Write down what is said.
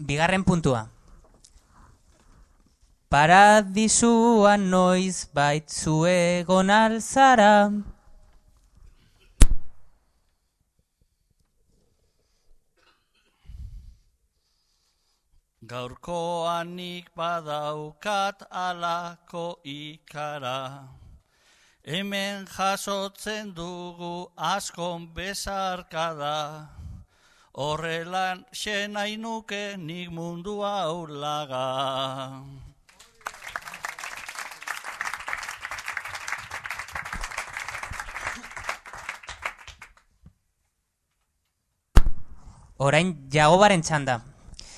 bigarren puntua. Paradisuan noiz baitzu egon alzara. Gaurkoanik badaukat alako ikara. Hemen jasotzen dugu askon bezarkada. Horrelan xenai nuke nik mundu hau laga. Orain jagobaren txanda.